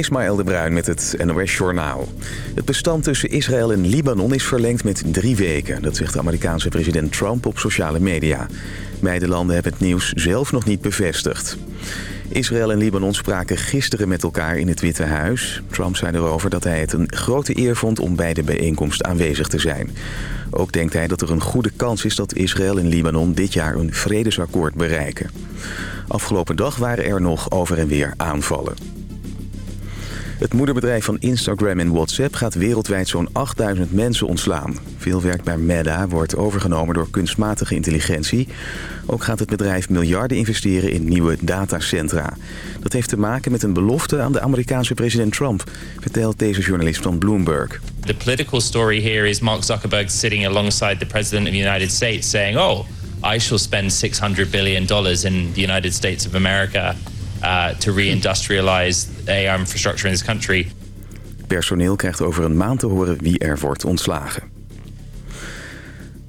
Ismaël de Bruin met het NOS Journaal. Het bestand tussen Israël en Libanon is verlengd met drie weken. Dat zegt de Amerikaanse president Trump op sociale media. Beide landen hebben het nieuws zelf nog niet bevestigd. Israël en Libanon spraken gisteren met elkaar in het Witte Huis. Trump zei erover dat hij het een grote eer vond om bij de bijeenkomst aanwezig te zijn. Ook denkt hij dat er een goede kans is dat Israël en Libanon dit jaar een vredesakkoord bereiken. Afgelopen dag waren er nog over en weer aanvallen. Het moederbedrijf van Instagram en WhatsApp gaat wereldwijd zo'n 8000 mensen ontslaan. Veel werk bij Meta wordt overgenomen door kunstmatige intelligentie. Ook gaat het bedrijf miljarden investeren in nieuwe datacentra. Dat heeft te maken met een belofte aan de Amerikaanse president Trump, vertelt deze journalist van Bloomberg. The political story here is Mark Zuckerberg sitting alongside the president of the United States saying, "Oh, I shall spend 600 billion dollars in the United States of America uh, to re-industrialize AI infrastructure in this country. Personeel krijgt over een maand te horen wie er wordt ontslagen.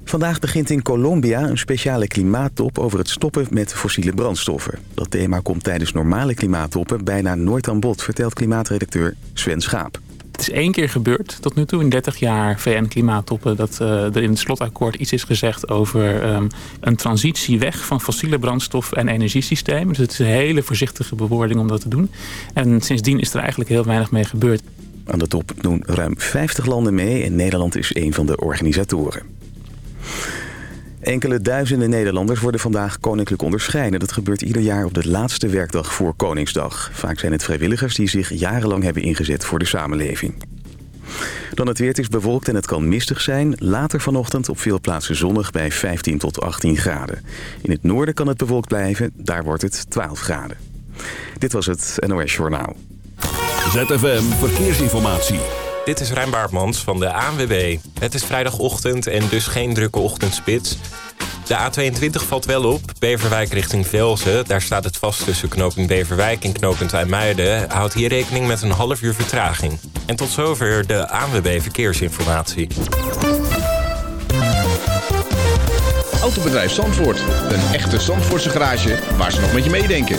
Vandaag begint in Colombia een speciale klimaattop over het stoppen met fossiele brandstoffen. Dat thema komt tijdens normale klimaattoppen bijna nooit aan bod, vertelt klimaatredacteur Sven Schaap. Is één keer gebeurd tot nu toe in 30 jaar VN-klimaattoppen... dat uh, er in het slotakkoord iets is gezegd over um, een transitie weg van fossiele brandstof en energiesystemen. Dus het is een hele voorzichtige bewoording om dat te doen. En sindsdien is er eigenlijk heel weinig mee gebeurd. Aan de top doen ruim 50 landen mee en Nederland is een van de organisatoren. Enkele duizenden Nederlanders worden vandaag koninklijk onderscheiden. Dat gebeurt ieder jaar op de laatste werkdag voor Koningsdag. Vaak zijn het vrijwilligers die zich jarenlang hebben ingezet voor de samenleving. Dan het weer, het is bewolkt en het kan mistig zijn. Later vanochtend op veel plaatsen zonnig bij 15 tot 18 graden. In het noorden kan het bewolkt blijven, daar wordt het 12 graden. Dit was het NOS Journaal. ZFM Verkeersinformatie. Dit is Rijn Baartmans van de ANWB. Het is vrijdagochtend en dus geen drukke ochtendspits. De A22 valt wel op, Beverwijk richting Velzen. Daar staat het vast tussen knooppunt Beverwijk en knooppunt IJmuiden. Houd hier rekening met een half uur vertraging. En tot zover de ANWB Verkeersinformatie. Autobedrijf Zandvoort. Een echte Zandvoortse garage waar ze nog met je meedenken.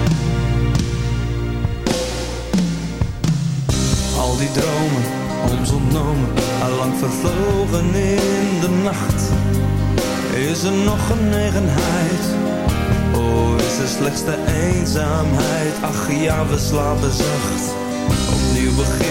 Al die dromen, ons ontnomen, allang vervlogen in de nacht. Is er nog genegenheid? Oh, is er slechts de eenzaamheid? Ach ja, we slapen zacht. Opnieuw beginnen,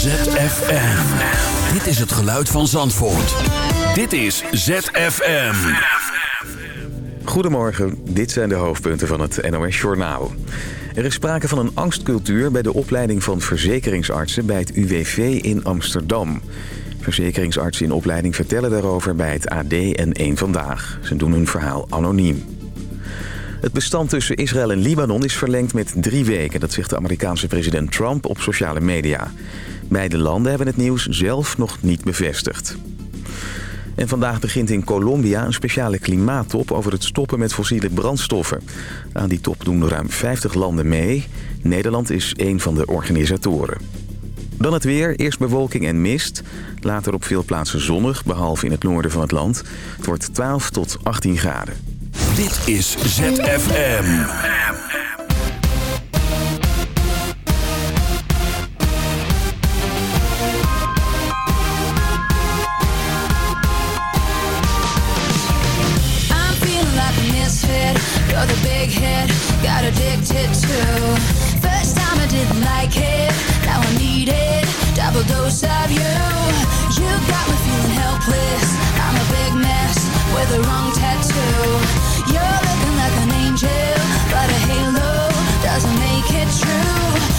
ZFM. Dit is het geluid van Zandvoort. Dit is ZFM. Goedemorgen, dit zijn de hoofdpunten van het NOS-journaal. Er is sprake van een angstcultuur bij de opleiding van verzekeringsartsen bij het UWV in Amsterdam. Verzekeringsartsen in opleiding vertellen daarover bij het AD en 1 Vandaag. Ze doen hun verhaal anoniem. Het bestand tussen Israël en Libanon is verlengd met drie weken. Dat zegt de Amerikaanse president Trump op sociale media. Beide landen hebben het nieuws zelf nog niet bevestigd. En vandaag begint in Colombia een speciale klimaattop over het stoppen met fossiele brandstoffen. Aan die top doen ruim 50 landen mee. Nederland is een van de organisatoren. Dan het weer, eerst bewolking en mist. Later op veel plaatsen zonnig, behalve in het noorden van het land. Het wordt 12 tot 18 graden. Dit is ZFM. Big hit, got addicted to. First time I didn't like it, now I need it. Double dose of you. You got me feeling helpless. I'm a big mess with the wrong tattoo. You're looking like an angel, but a halo doesn't make it true.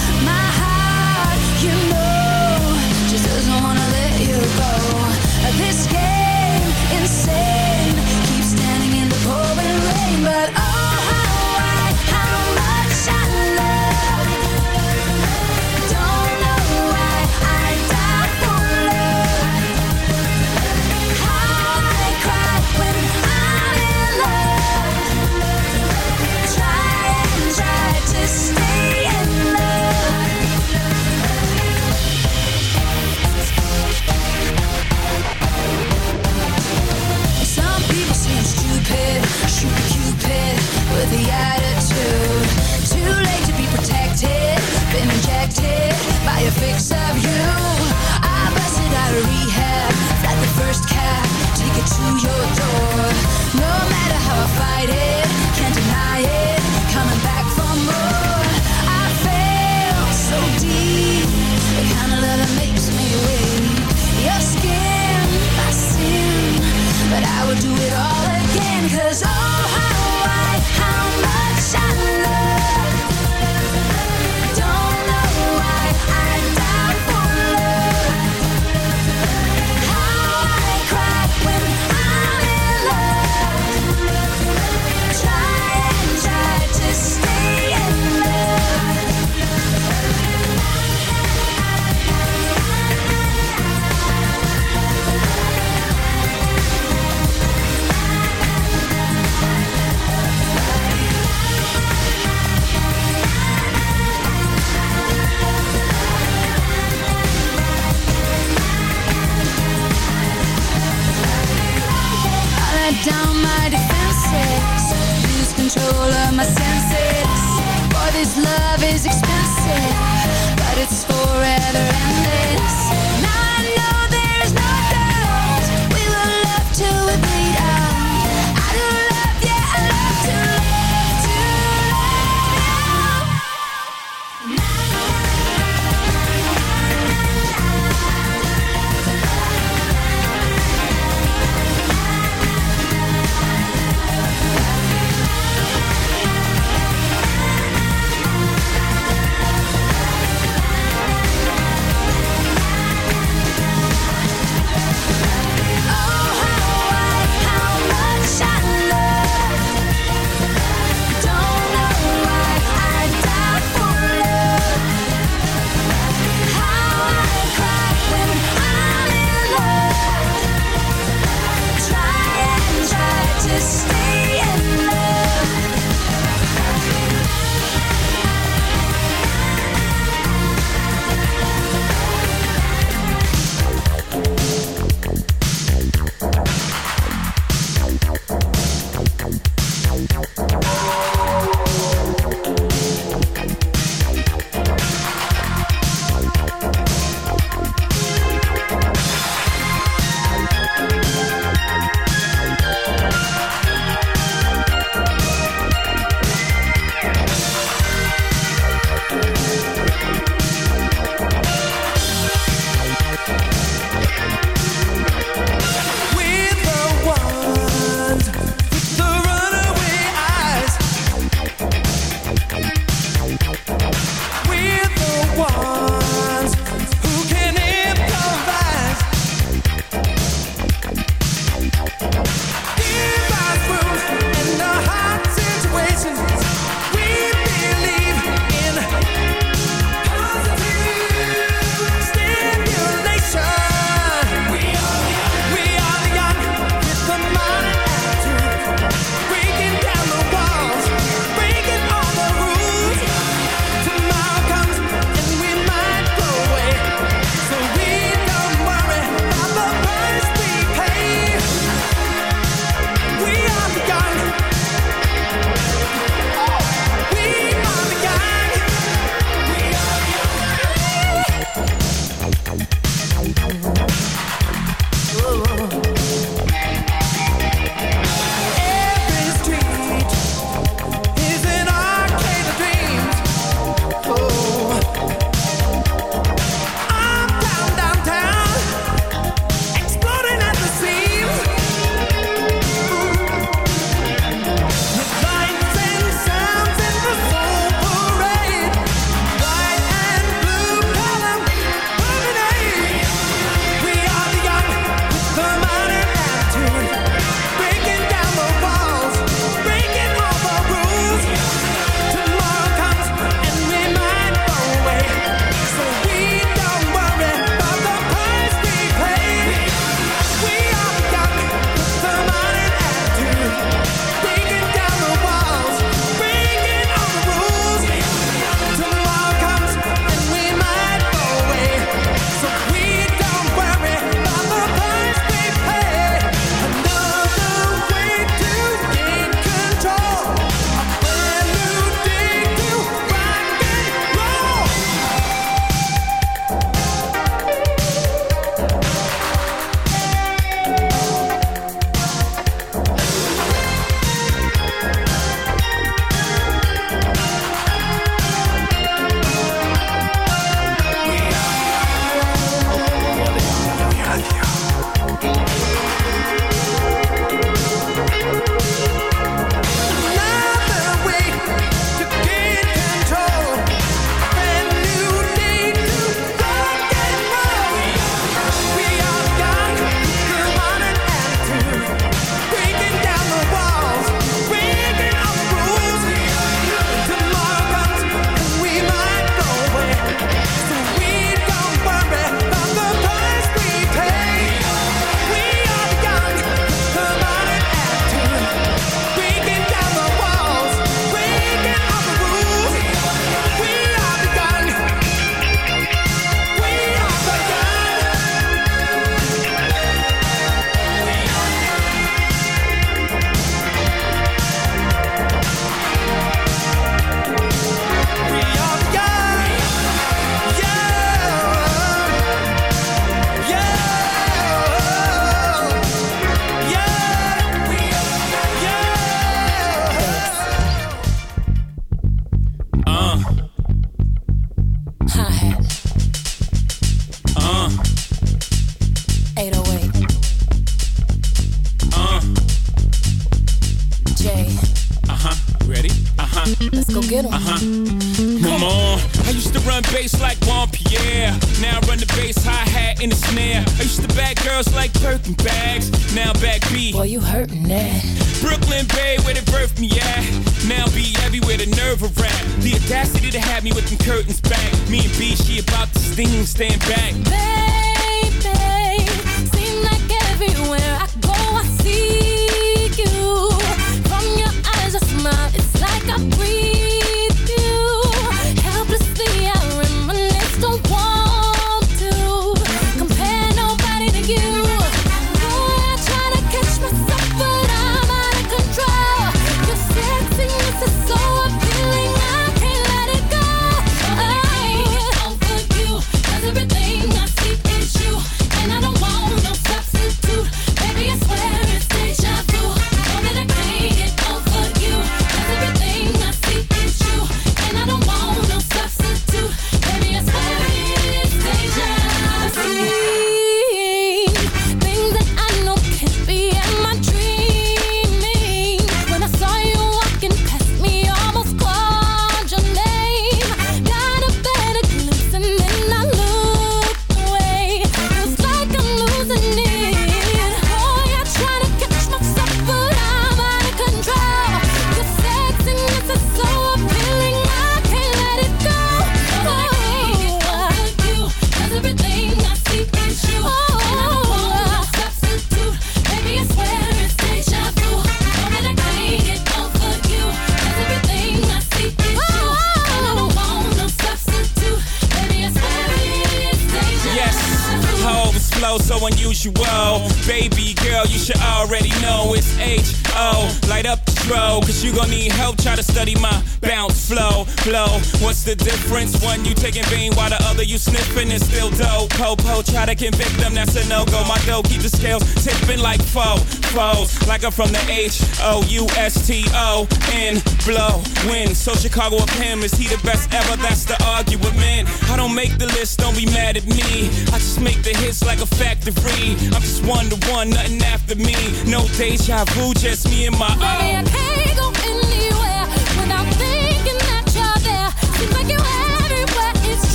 swagger from the H O U S T O N blow win. So Chicago up him is he the best ever? That's the argument. I don't make the list, don't be mad at me. I just make the hits like a factory. I'm just one to one, nothing after me. No deja vu, just me and my own.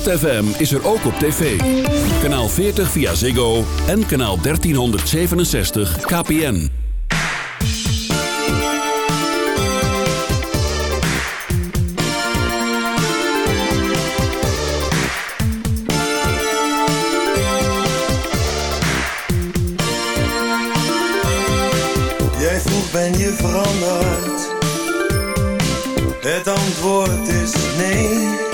ZFM is er ook op tv. Kanaal 40 via Ziggo en kanaal 1367 KPN. Jij vroeg ben je veranderd? Het antwoord is nee.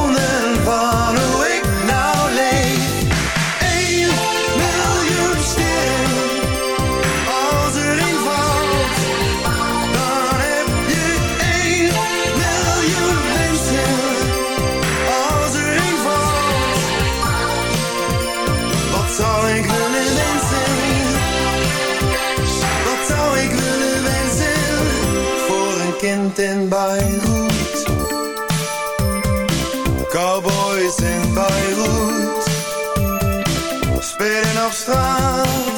straat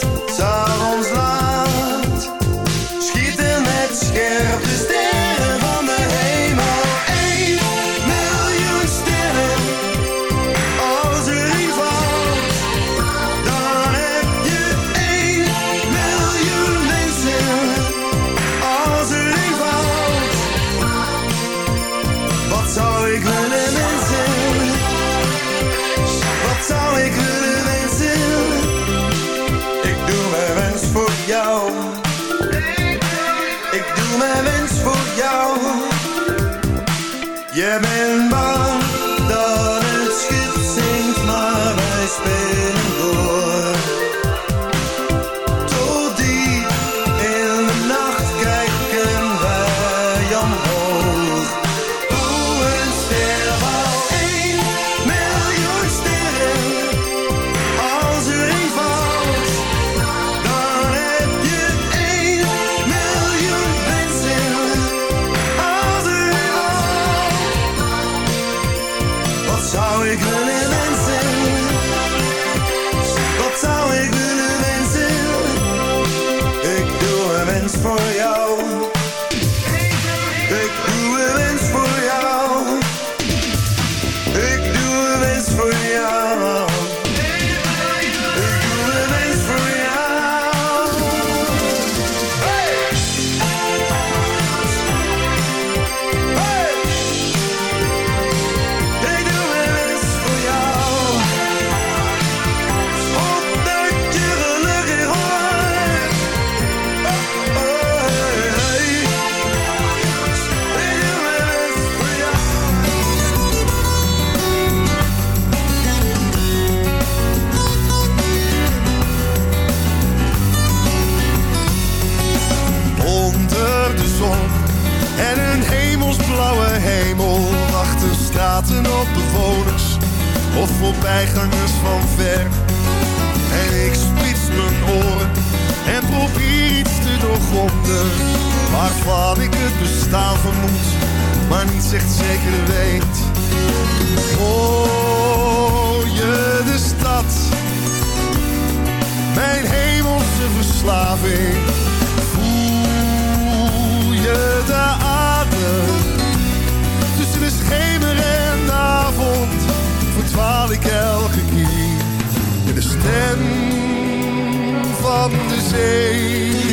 van de zee.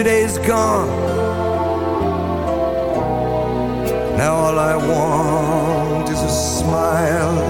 Yesterday's gone. Now all I want is a smile.